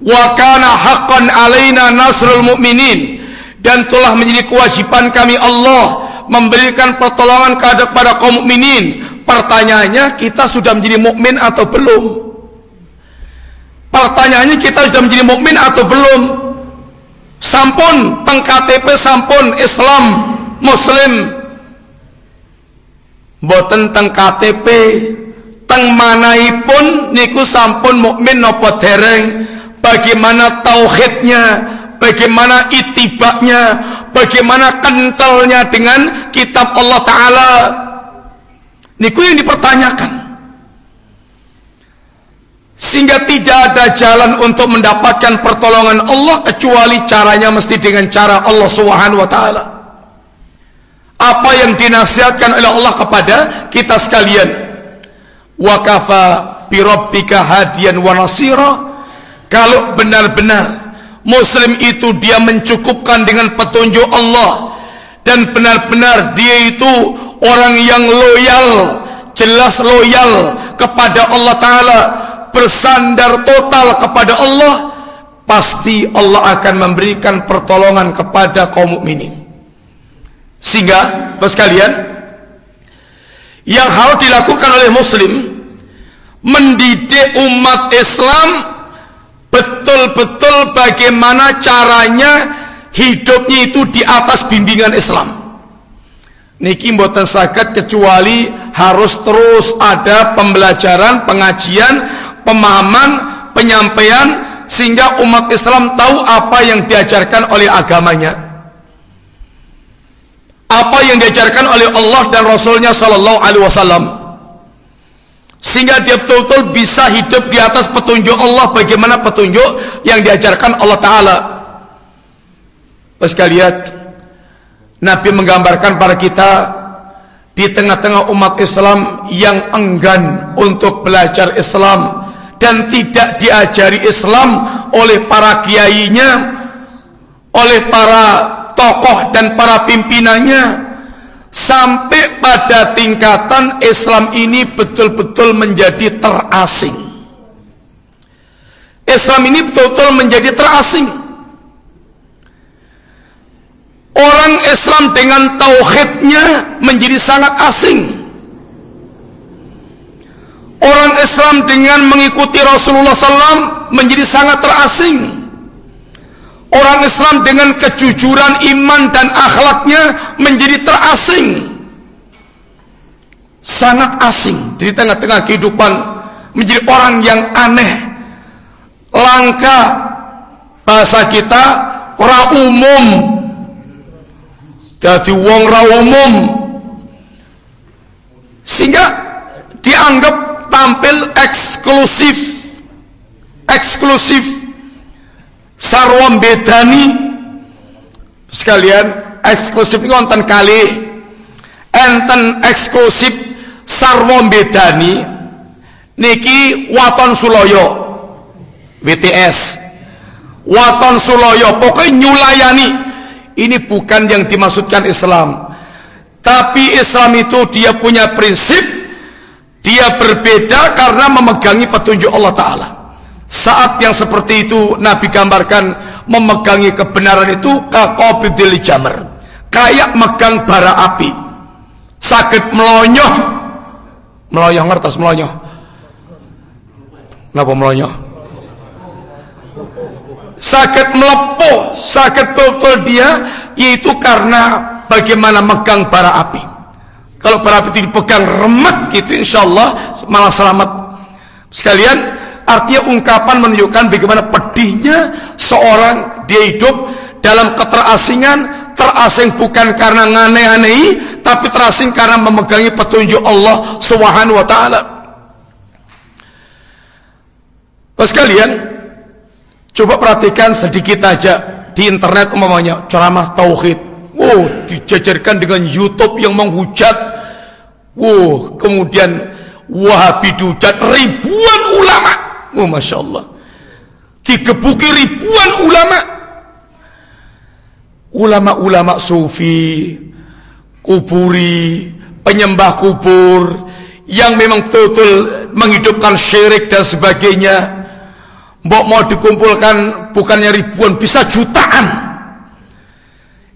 Wa kana haqqan alaina nasrul mu'minin dan telah menjadi kewajiban kami Allah memberikan pertolongan kepada kaum mukminin. Pertanyaannya kita sudah menjadi mukmin atau belum? Pertanyaannya kita sudah menjadi mukmin atau belum? Sampun teng KTP sampun Islam muslim boten teng KTP teng manaipun niku sampun mukmin napa dereng? Bagaimana tauhidnya? Bagaimana itibaknya? Bagaimana kentalnya dengan kitab Allah taala? Niku yang dipertanyakan. Sehingga tidak ada jalan untuk mendapatkan pertolongan Allah kecuali caranya mesti dengan cara Allah Subhanahu wa taala apa yang dinasihatkan oleh Allah kepada kita sekalian. Wa kafa bi rabbika hadiyan wa nasira. Kalau benar-benar muslim itu dia mencukupkan dengan petunjuk Allah. Dan benar-benar dia itu orang yang loyal jelas loyal kepada Allah taala. Bersandar total kepada Allah pasti Allah akan memberikan pertolongan kepada kaum mukminin sehingga, Bapak sekalian, yang harus dilakukan oleh muslim mendidik umat Islam betul-betul bagaimana caranya hidupnya itu di atas bimbingan Islam. Niki mboten saged kecuali harus terus ada pembelajaran, pengajian, pemahaman, penyampaian sehingga umat Islam tahu apa yang diajarkan oleh agamanya apa yang diajarkan oleh Allah dan Rasulnya Sallallahu Alaihi Wasallam sehingga dia betul-betul bisa hidup di atas petunjuk Allah bagaimana petunjuk yang diajarkan Allah Taala. Sekalian, Nabi menggambarkan para kita di tengah-tengah umat Islam yang enggan untuk belajar Islam dan tidak diajari Islam oleh para kiainya, oleh para tokoh dan para pimpinannya sampai pada tingkatan Islam ini betul-betul menjadi terasing. Islam ini betul-betul menjadi terasing. Orang Islam dengan tauhidnya menjadi sangat asing. Orang Islam dengan mengikuti Rasulullah SAW menjadi sangat terasing. Orang Islam dengan kejujuran iman dan akhlaknya menjadi terasing. Sangat asing di tengah-tengah kehidupan menjadi orang yang aneh. Langka bahasa kita ora umum. Jadi wong ra umum. Sehingga dianggap tampil eksklusif. Eksklusif sarwam bedani. Sekalian eksklusif ini wonten kali. Enten eksklusif sarwam bedani. Niki waton suloyo. WTS waton suloyo. Pokoknya nyulayani. Ini bukan yang dimaksudkan Islam. Tapi Islam itu dia punya prinsip. Dia berbeda karena memegangi petunjuk Allah Ta'ala saat yang seperti itu Nabi gambarkan memegangi kebenaran itu kakobidil jamar. Kayak megang bara api. Sakit melonyoh Meloyoh ngertos meloyoh. Napa meloyoh? Sakit melepuh, sakit betul dia yaitu karena bagaimana megang bara api. Kalau bara api itu dipegang remet gitu insyaallah malah selamat. Sekalian artinya ungkapan menunjukkan bagaimana pedihnya seorang dia hidup dalam keterasingan terasing bukan karena ngane-anehi tapi terasing karena memegangi petunjuk Allah Subhanahu wa taala. Pas kalian coba perhatikan sedikit aja di internet umpamanya ceramah tauhid. Wow, dijajarkan dengan YouTube yang menghujat. Wow, kemudian Wahabi dujat ribuan ulama. Oh, masya Allah. Digebuki ribuan ulama ulama-ulama sufi, kuburi, penyembah kubur yang memang total menghidupkan syirik dan sebagainya. Mbok mau dikumpulkan bukannya ribuan, bisa jutaan.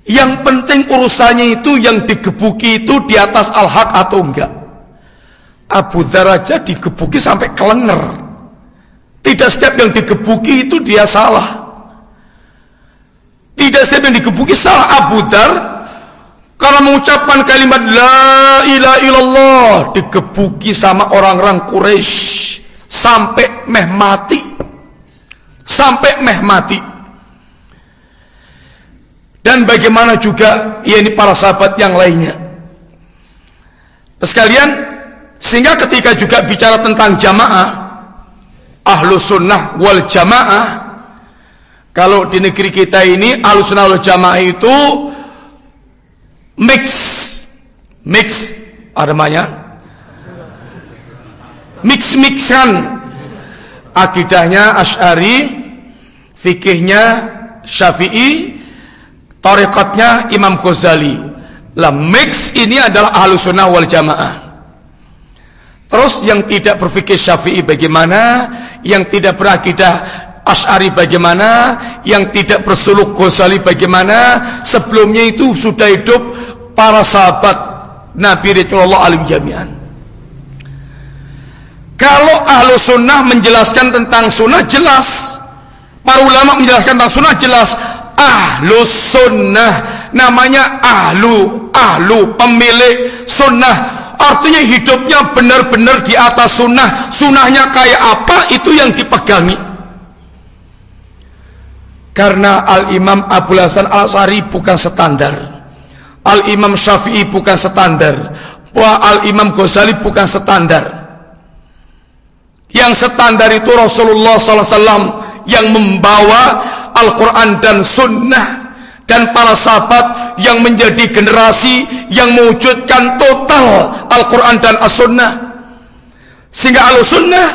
Yang penting urusannya itu yang digebuki itu di atas al-haq atau enggak. Abu Dhar aja digebuki sampai kelenger. Tidak setiap yang digebuki itu dia salah. Tidak setiap yang digebuki salah Abu Dar karena mengucapkan kalimat la ilaha illallah digebuki sama orang-orang Quraisy sampai meh mati. Sampai meh mati. Dan bagaimana juga ya ini para sahabat yang lainnya. Sekalian sehingga ketika juga bicara tentang jamaah ahlu sunnah wal jamaah kalau di negeri kita ini alusunnah wal jamaah itu mix, mix ada namanya mix mixan akidahnya Ash'ari, fikihnya Syafi'i, tarekatnya Imam Ghazali. Lah mix ini adalah alusunnah wal jamaah. Terus yang tidak berfikir Syafi'i bagaimana? Yang tidak berakidah Ash'ari bagaimana, yang tidak bersuluk Ghazali bagaimana, sebelumnya itu sudah hidup para sahabat Nabi Rasulullah alim jami'an. Kalau ahlu sunnah menjelaskan tentang sunnah jelas, para ulama menjelaskan tentang sunnah jelas, ahlu sunnah namanya ahlu, ahlu pemilik sunnah. Artinya hidupnya benar-benar di atas sunnah. Sunnahnya kayak apa itu yang dipegangi. Karena Al-Imam Abu Hasan Al-Sari bukan standar. Al-Imam Syafi'i bukan standar. Al-Imam Ghazali bukan standar. Yang standar itu Rasulullah SAW yang membawa Al-Quran dan Sunnah dan para sahabat yang menjadi generasi yang mewujudkan total Al-Quran dan As-Sunnah. Sehingga Al-Sunnah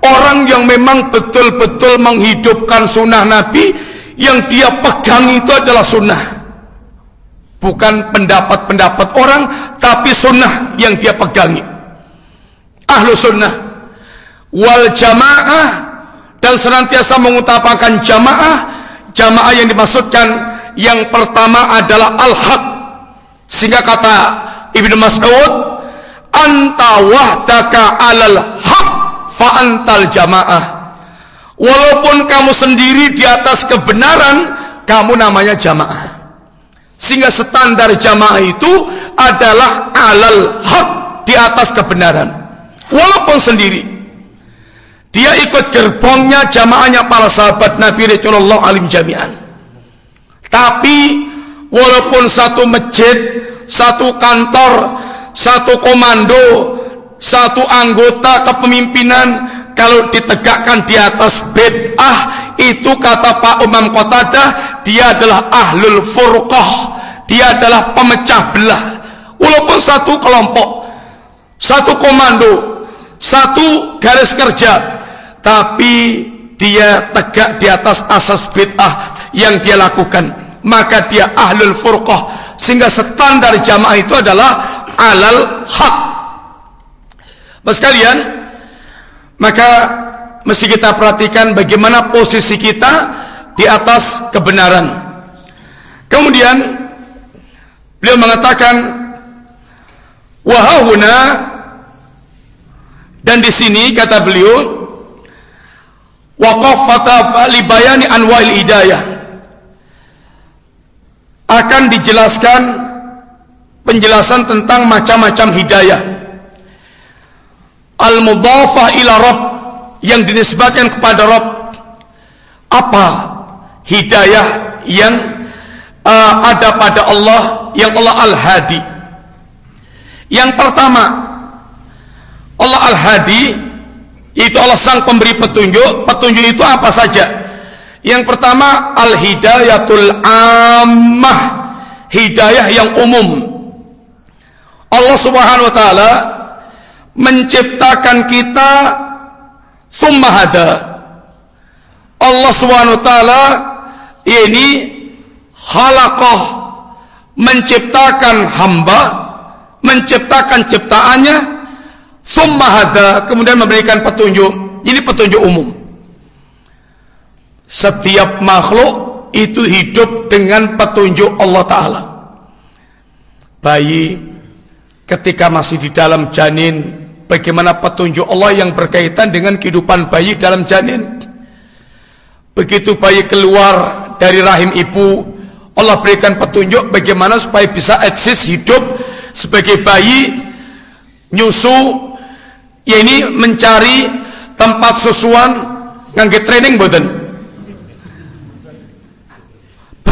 orang yang memang betul-betul menghidupkan sunnah Nabi yang dia pegang itu adalah sunnah. Bukan pendapat-pendapat orang tapi sunnah yang dia pegangi. Ahlu sunnah. Wal jamaah. Dan senantiasa mengutamakan jamaah. Jamaah yang dimaksudkan yang pertama adalah al-haq sehingga kata Ibnu Mas'ud anta wahdaka alal haq fa antal jamaah Walaupun kamu sendiri di atas kebenaran, kamu namanya jamaah. Sehingga standar jamaah itu adalah alal hak di atas kebenaran. Walaupun sendiri. Dia ikut gerbongnya jamaahnya para sahabat Nabi Rasulullah alim jami'an. Tapi walaupun satu masjid, satu kantor, satu komando, satu anggota kepemimpinan kalau ditegakkan di atas bid'ah itu kata Pak Umam Qatadah dia adalah ahlul furqah dia adalah pemecah belah. Walaupun satu kelompok satu komando satu garis kerja tapi dia tegak di atas asas bid'ah yang dia lakukan maka dia ahlul furqah. Sehingga standar jamaah itu adalah alal haq. Mas kalian maka mesti kita perhatikan bagaimana posisi kita di atas kebenaran. Kemudian beliau mengatakan wahuna Dan di sini kata beliau waqaf fata li bayani anwa'il hidayah akan dijelaskan penjelasan tentang macam-macam hidayah. Al-mudhafah ila rabb yang dinisbatkan kepada Rabb. Apa hidayah yang uh, ada pada Allah yang Allah Al-Hadi? Yang pertama Allah Al-Hadi itu Allah sang pemberi petunjuk. Petunjuk itu apa saja yang pertama al-hidayatul ammah, hidayah yang umum. Allah Subhanahu wa taala menciptakan kita summa hada. Allah Subhanahu wa taala ini halaqah menciptakan hamba, menciptakan ciptaannya summa hada, kemudian memberikan petunjuk. Ini petunjuk umum. Setiap makhluk itu hidup dengan petunjuk Allah Ta'ala. Bayi ketika masih di dalam janin, bagaimana petunjuk Allah yang berkaitan dengan kehidupan bayi dalam janin. Begitu bayi keluar dari rahim ibu, Allah berikan petunjuk bagaimana supaya bisa eksis hidup sebagai bayi nyusu, ya ini mencari tempat susuan ngangge training boten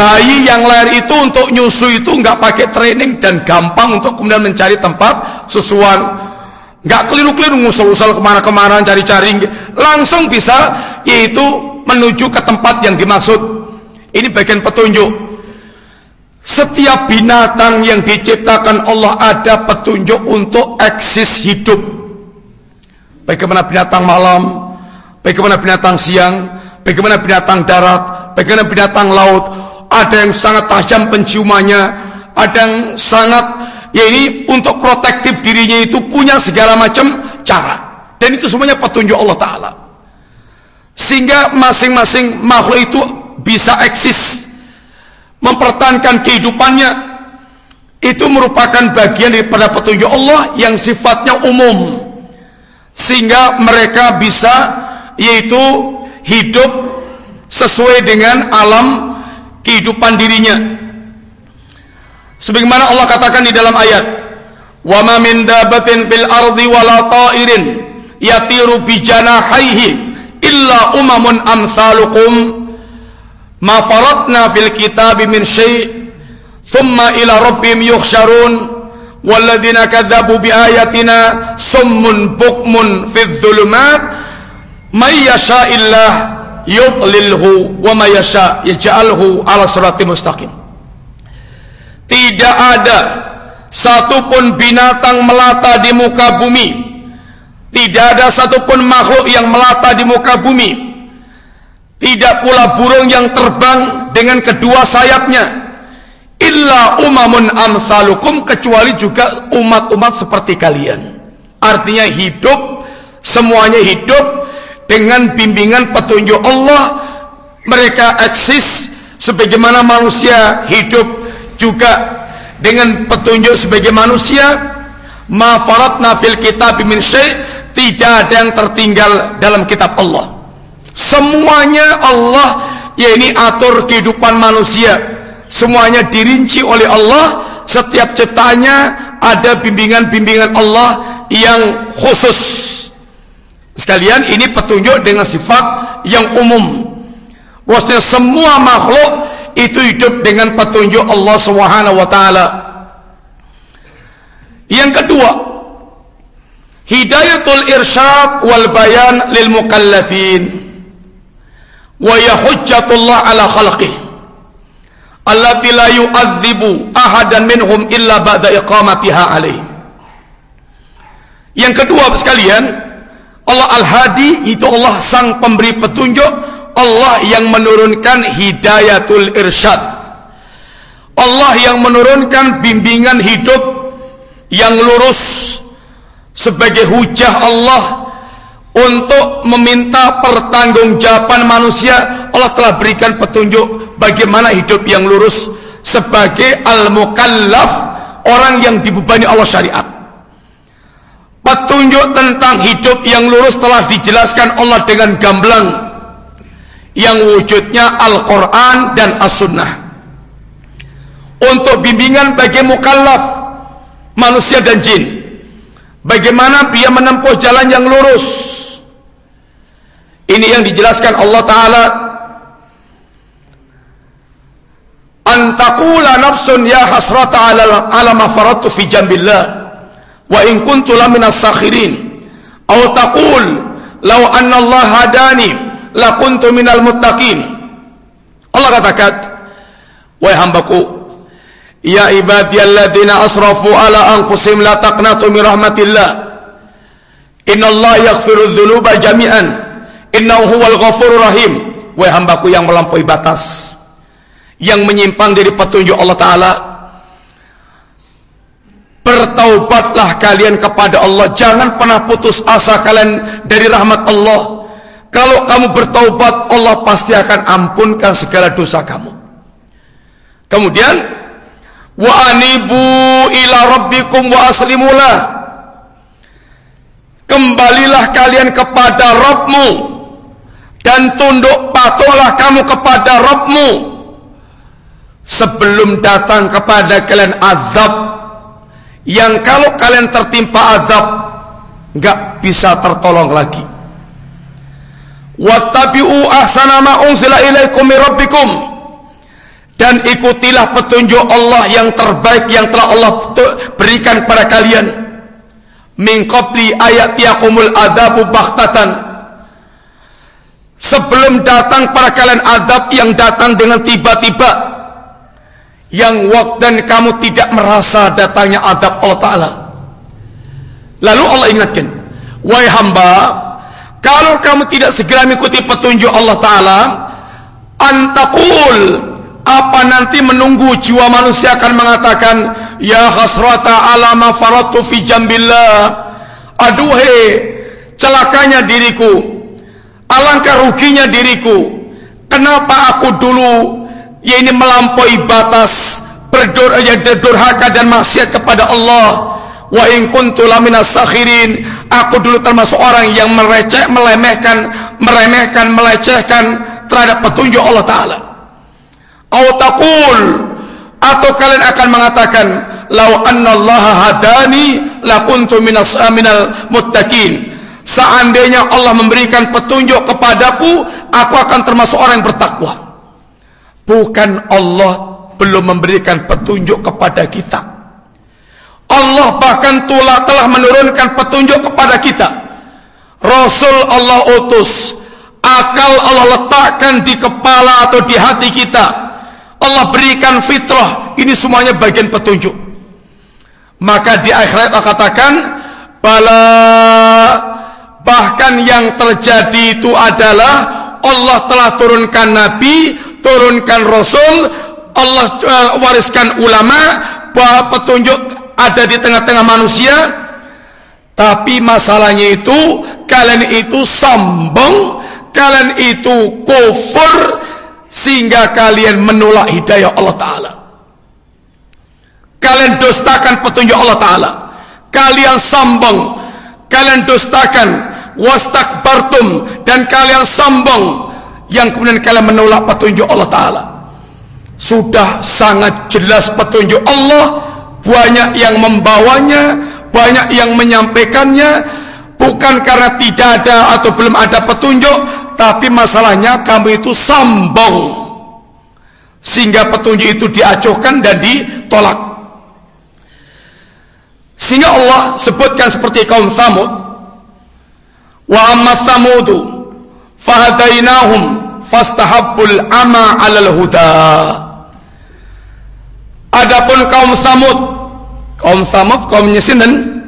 Bayi yang lahir itu untuk nyusu itu nggak pakai training dan gampang untuk kemudian mencari tempat susuan. Nggak keliru-keliru ngusul-usul ke mana-kemana cari-cari, langsung bisa yaitu menuju ke tempat yang dimaksud. Ini bagian petunjuk. Setiap binatang yang diciptakan Allah ada petunjuk untuk eksis hidup. Bagaimana binatang malam, bagaimana binatang siang, bagaimana binatang darat, bagaimana binatang laut, ada yang sangat tajam penciumannya, ada yang sangat ya ini untuk protektif dirinya itu punya segala macam cara. Dan itu semuanya petunjuk Allah taala. Sehingga masing-masing makhluk itu bisa eksis mempertahankan kehidupannya itu merupakan bagian daripada petunjuk Allah yang sifatnya umum sehingga mereka bisa yaitu hidup sesuai dengan alam kehidupan dirinya. Sebagaimana Allah katakan di dalam ayat, "Wa ma min dabatin fil ardi wa la ta'irin yatiru bi janahihi illa umamun amsalukum ma faratna fil kitabi min syai' thumma ila rabbihim yukhsharun." Walladzina kadzabu biayatina summun bukmun fidh dhulumat may yasha'illahu yudlilhu wa ma yasha yaj'alhu ala mustaqim. Tidak ada satupun binatang melata di muka bumi. Tidak ada satupun makhluk yang melata di muka bumi. Tidak pula burung yang terbang dengan kedua sayapnya. Illa umamun amsalukum kecuali juga umat-umat seperti kalian. Artinya hidup semuanya hidup dengan bimbingan petunjuk Allah mereka eksis sebagaimana manusia hidup juga. Dengan petunjuk sebagai manusia ma faratna fil kitab min syai tidak ada yang tertinggal dalam kitab Allah. Semuanya Allah ya ini atur kehidupan manusia. Semuanya dirinci oleh Allah. Setiap ciptaannya ada bimbingan-bimbingan Allah yang khusus Sekalian ini petunjuk dengan sifat yang umum. Bahwasanya semua makhluk itu hidup dengan petunjuk Allah Subhanahu wa taala. Yang kedua, hidayatul irsyad wal bayan lil mukallafin wa ya hujjatullah ala khalqih allati la yu'adzibu ahadan minhum illa ba'da iqamatiha alaih. Yang kedua sekalian, Allah Al-Hadi itu Allah sang pemberi petunjuk Allah yang menurunkan hidayatul irsyad. Allah yang menurunkan bimbingan hidup yang lurus sebagai hujah Allah untuk meminta pertanggungjawaban manusia. Allah telah berikan petunjuk bagaimana hidup yang lurus sebagai al-mukallaf orang yang dibebani Allah syariat Petunjuk tentang hidup yang lurus telah dijelaskan Allah dengan gamblang yang wujudnya Al-Quran dan As-Sunnah. Untuk bimbingan bagi mukallaf manusia dan jin. Bagaimana dia menempuh jalan yang lurus. Ini yang dijelaskan Allah Ta'ala. Antakula nafsun ya hasrata ala, ala ma fi jambillah wa in kuntu laminas sakhirin. Aw taqul law anna Allah hadani la kuntu minal muttaqin. Allah katakan wahai hambaku ya ibadiyalladzina asrafu ala anfusihim la taqnatu min rahmatillah. Innallaha yaghfiru dzunuba jami'an. Innahu huwal ghafurur rahim. Wahai hambaku yang melampaui batas yang menyimpang dari petunjuk Allah taala Bertaubatlah kalian kepada Allah. Jangan pernah putus asa kalian dari rahmat Allah. Kalau kamu bertaubat, Allah pasti akan ampunkan segala dosa kamu. Kemudian, wa anibu ila rabbikum wa aslimulah. Kembalilah kalian kepada Rabbmu dan tunduk patuhlah kamu kepada Rabbmu sebelum datang kepada kalian azab yang kalau kalian tertimpa azab nggak bisa tertolong lagi. Wattabi'u ahsana ma unzila ilaikum rabbikum. Dan ikutilah petunjuk Allah yang terbaik yang telah Allah berikan kepada kalian. Min qabli ayat yakumul adabu bakhtatan sebelum datang pada kalian azab yang datang dengan tiba-tiba yang waktu dan kamu tidak merasa datangnya adab Allah Ta'ala. Lalu Allah ingatkan, Wahai hamba, kalau kamu tidak segera mengikuti petunjuk Allah Ta'ala, antakul, apa nanti menunggu jiwa manusia akan mengatakan, Ya hasrata ala ma faratu fi jambillah, aduhe, celakanya diriku, alangkah ruginya diriku, kenapa aku dulu ya ini melampaui batas berdur ya durhaka dan maksiat kepada Allah. Wa in kuntu laminas sakhirin. Aku dulu termasuk orang yang mereceh melemehkan meremehkan melecehkan terhadap petunjuk Allah taala. Au taqul. Atau kalian akan mengatakan lau annallaha hadani lakuntu minas minal muttaqin. Seandainya Allah memberikan petunjuk kepadaku aku akan termasuk orang yang bertakwa Bukan Allah belum memberikan petunjuk kepada kita. Allah bahkan telah menurunkan petunjuk kepada kita. Rasul Allah utus, akal Allah letakkan di kepala atau di hati kita. Allah berikan fitrah, ini semuanya bagian petunjuk. Maka di akhirat Allah katakan, bala bahkan yang terjadi itu adalah Allah telah turunkan nabi turunkan Rasul, Allah uh, wariskan ulama, bahwa petunjuk ada di tengah-tengah manusia. Tapi masalahnya itu, kalian itu sombong, kalian itu kufur, sehingga kalian menolak hidayah Allah Ta'ala. Kalian dustakan petunjuk Allah Ta'ala. Kalian sombong, kalian dustakan, wastakbartum, dan kalian sombong, yang kemudian kalian menolak petunjuk Allah Ta'ala. Sudah sangat jelas petunjuk Allah banyak yang membawanya banyak yang menyampaikannya bukan karena tidak ada atau belum ada petunjuk tapi masalahnya kamu itu sambung. Sehingga petunjuk itu diacuhkan dan ditolak. Sehingga Allah sebutkan seperti kaum Samud wa amma Samudu fahadainahum fastahabbul ama 'alal huda. Adapun kaum Samud kaum Samud kaum Sinten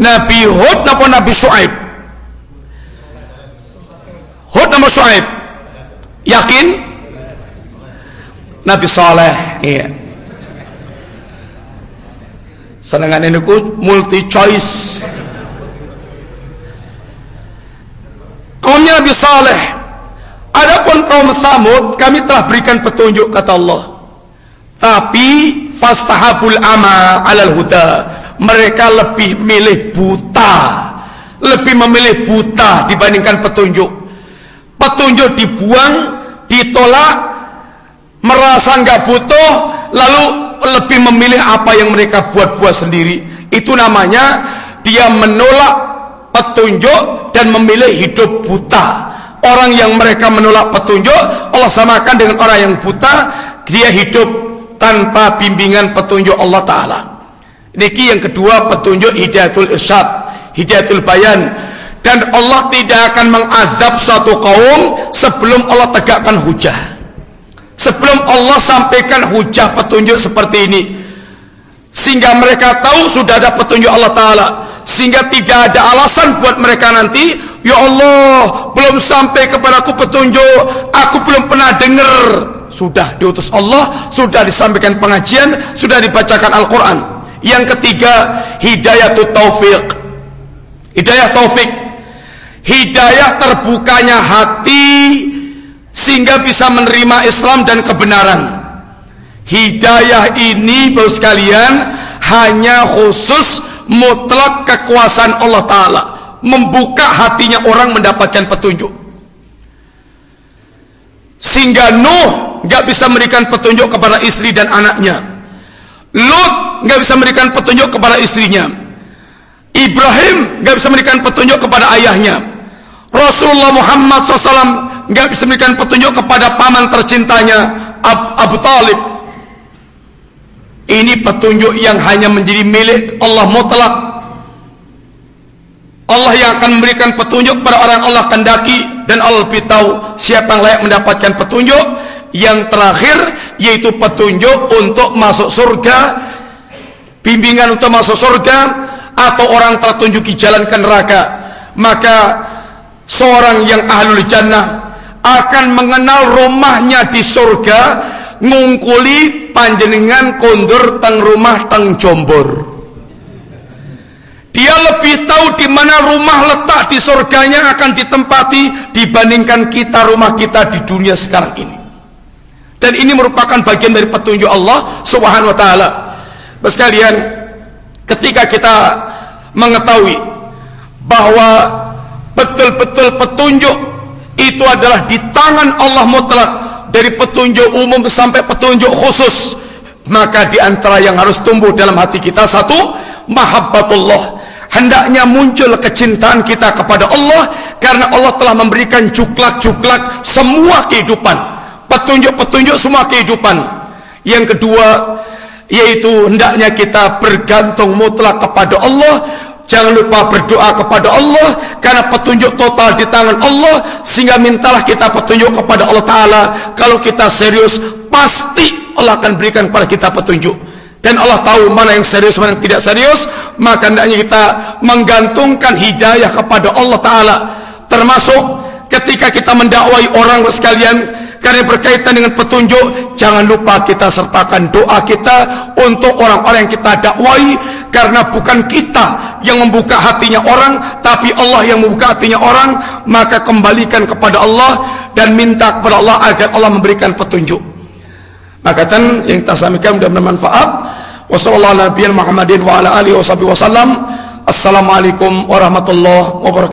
Nabi Hud napa Nabi Shu'aib Hud nama Shu'aib yakin? Nabi Saleh iya. Ini ku multi choice kaumnya Nabi Saleh. Adapun kaum Samud, kami telah berikan petunjuk kata Allah. Tapi fastahabul ama alal huda. mereka lebih milih buta lebih memilih buta dibandingkan petunjuk petunjuk dibuang ditolak merasa nggak butuh lalu lebih memilih apa yang mereka buat-buat sendiri itu namanya dia menolak petunjuk dan memilih hidup buta. Orang yang mereka menolak petunjuk Allah samakan dengan orang yang buta dia hidup tanpa bimbingan petunjuk Allah Ta'ala. Niki yang kedua petunjuk hidayatul irsyad hidayatul bayan. Dan Allah tidak akan mengazab suatu kaum sebelum Allah tegakkan hujah. Sebelum Allah sampaikan hujah petunjuk seperti ini. Sehingga mereka tahu sudah ada petunjuk Allah Ta'ala sehingga tidak ada alasan buat mereka nanti Ya Allah belum sampai kepadaku petunjuk aku belum pernah dengar. Sudah diutus Allah sudah disampaikan pengajian sudah dibacakan Al-Quran. Yang ketiga hidayah taufik hidayah taufik hidayah terbukanya hati sehingga bisa menerima Islam dan kebenaran. Hidayah ini bos sekalian hanya khusus mutlak kekuasaan Allah Ta'ala. Membuka hatinya orang mendapatkan petunjuk. Sehingga Nuh nggak bisa memberikan petunjuk kepada istri dan anaknya. Lut nggak bisa memberikan petunjuk kepada istrinya. Ibrahim nggak bisa memberikan petunjuk kepada ayahnya. Rasulullah Muhammad SAW nggak bisa memberikan petunjuk kepada paman tercintanya Abu Talib ini petunjuk yang hanya menjadi milik Allah mutlak. Allah yang akan memberikan petunjuk kepada orang Allah kendaki dan Allah tahu siapa yang layak mendapatkan petunjuk. Yang terakhir yaitu petunjuk untuk masuk surga bimbingan untuk masuk surga atau orang tertunjuki jalan ke neraka. Maka seorang yang ahlul jannah akan mengenal rumahnya di surga ngungkuli panjenengan kondur teng rumah teng jombor dia lebih tahu di mana rumah letak di surganya akan ditempati dibandingkan kita rumah kita di dunia sekarang ini. Dan ini merupakan bagian dari petunjuk Allah Subhanahu wa taala. Sekalian, ketika kita mengetahui bahwa betul-betul petunjuk itu adalah di tangan Allah mutlak dari petunjuk umum sampai petunjuk khusus, maka di antara yang harus tumbuh dalam hati kita satu, mahabbatullah. Hendaknya muncul kecintaan kita kepada Allah karena Allah telah memberikan cuklak-cuklak semua kehidupan. Petunjuk-petunjuk semua kehidupan. Yang kedua yaitu hendaknya kita bergantung mutlak kepada Allah jangan lupa berdoa kepada Allah karena petunjuk total di tangan Allah sehingga mintalah kita petunjuk kepada Allah Ta'ala. Kalau kita serius pasti Allah akan berikan kepada kita petunjuk. Dan Allah tahu mana yang serius mana yang tidak serius maka hendaknya kita menggantungkan hidayah kepada Allah Ta'ala. Termasuk ketika kita mendakwai orang sekalian karena berkaitan dengan petunjuk jangan lupa kita sertakan doa kita untuk orang-orang yang kita dakwai karena bukan kita yang membuka hatinya orang tapi Allah yang membuka hatinya orang maka kembalikan kepada Allah dan minta kepada Allah agar Allah memberikan petunjuk. Maka kan yang kita sampaikan mudah bermanfaat. Wassalamualaikum warahmatullahi wabarakatuh